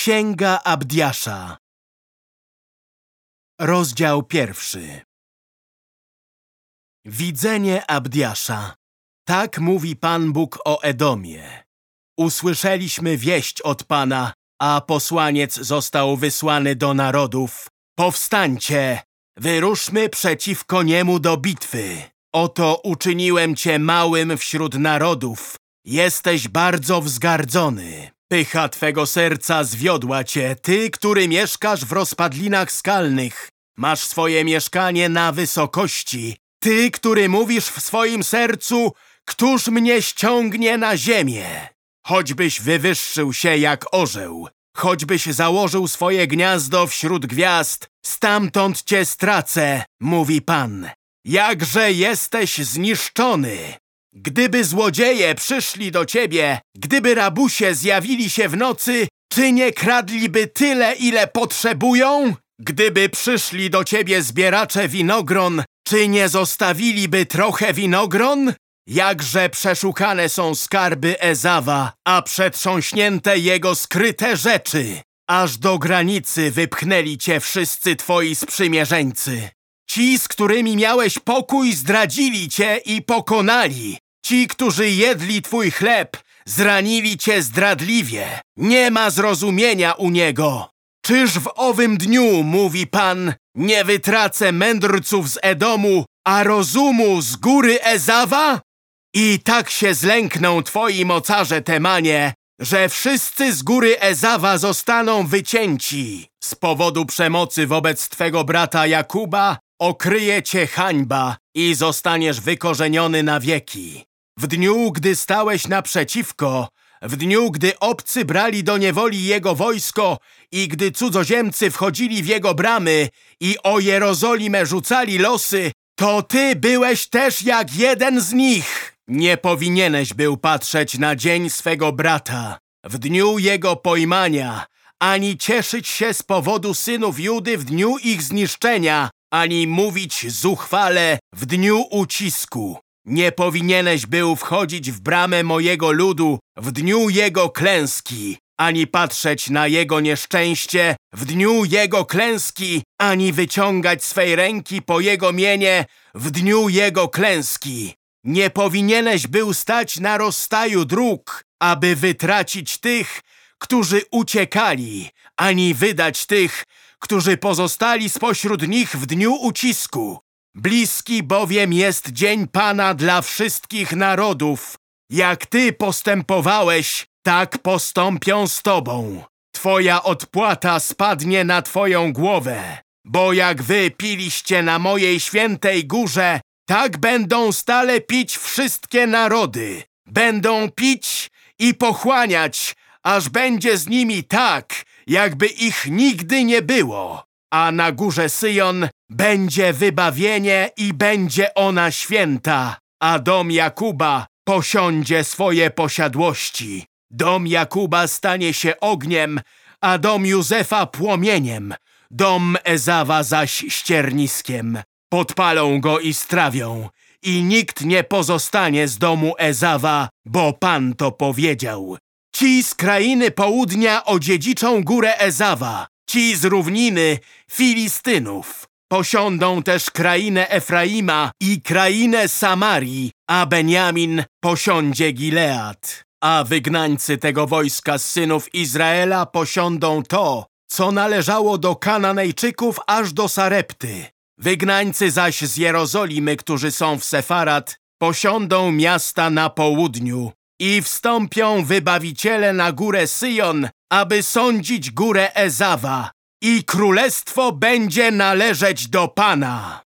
Księga Abdiasza Rozdział pierwszy Widzenie Abdiasza Tak mówi Pan Bóg o Edomie. Usłyszeliśmy wieść od Pana, a posłaniec został wysłany do narodów. Powstańcie, wyruszmy przeciwko niemu do bitwy. Oto uczyniłem cię małym wśród narodów. Jesteś bardzo wzgardzony. Pycha twego serca zwiodła cię, ty, który mieszkasz w rozpadlinach skalnych. Masz swoje mieszkanie na wysokości. Ty, który mówisz w swoim sercu, któż mnie ściągnie na ziemię? Choćbyś wywyższył się jak orzeł, choćbyś założył swoje gniazdo wśród gwiazd, stamtąd cię stracę, mówi Pan. Jakże jesteś zniszczony! Gdyby złodzieje przyszli do ciebie, gdyby rabusie zjawili się w nocy, czy nie kradliby tyle, ile potrzebują? Gdyby przyszli do ciebie zbieracze winogron, czy nie zostawiliby trochę winogron? Jakże przeszukane są skarby Ezawa, a przetrząśnięte jego skryte rzeczy. Aż do granicy wypchnęli cię wszyscy twoi sprzymierzeńcy. Ci, z którymi miałeś pokój, zdradzili cię i pokonali. Ci, którzy jedli twój chleb, zranili cię zdradliwie. Nie ma zrozumienia u niego. Czyż w owym dniu, mówi Pan, nie wytracę mędrców z Edomu, a rozumu z góry Ezawa? I tak się zlękną twoi mocarze Temanie, że wszyscy z góry Ezawa zostaną wycięci. Z powodu przemocy wobec twego brata Jakuba okryje cię hańba i zostaniesz wykorzeniony na wieki. W dniu, gdy stałeś naprzeciwko, w dniu, gdy obcy brali do niewoli jego wojsko i gdy cudzoziemcy wchodzili w jego bramy i o Jerozolimę rzucali losy, to ty byłeś też jak jeden z nich. Nie powinieneś był patrzeć na dzień swego brata, w dniu jego pojmania, ani cieszyć się z powodu synów Judy w dniu ich zniszczenia, ani mówić zuchwale w dniu ucisku. Nie powinieneś był wchodzić w bramę mojego ludu w dniu jego klęski, ani patrzeć na jego nieszczęście w dniu jego klęski, ani wyciągać swej ręki po jego mienie w dniu jego klęski. Nie powinieneś był stać na rozstaju dróg, aby wytracić tych, którzy uciekali, ani wydać tych, którzy pozostali spośród nich w dniu ucisku. Bliski bowiem jest dzień Pana dla wszystkich narodów. Jak Ty postępowałeś, tak postąpią z Tobą. Twoja odpłata spadnie na Twoją głowę. Bo jak Wy piliście na mojej świętej górze, tak będą stale pić wszystkie narody. Będą pić i pochłaniać, aż będzie z nimi tak, jakby ich nigdy nie było. A na górze Syjon będzie wybawienie i będzie ona święta, a dom Jakuba posiądzie swoje posiadłości. Dom Jakuba stanie się ogniem, a dom Józefa płomieniem, dom Ezawa zaś ścierniskiem. Podpalą go i strawią i nikt nie pozostanie z domu Ezawa, bo Pan to powiedział. Ci z krainy południa odziedziczą górę Ezawa, ci z równiny Filistynów. Posiądą też krainę Efraima i krainę Samarii, a Benjamin posiądzie Gilead. A wygnańcy tego wojska z synów Izraela posiądą to, co należało do Kananejczyków aż do Sarepty. Wygnańcy zaś z Jerozolimy, którzy są w Sefarat, posiądą miasta na południu i wstąpią wybawiciele na górę Syjon, aby sądzić górę Ezawa i królestwo będzie należeć do Pana.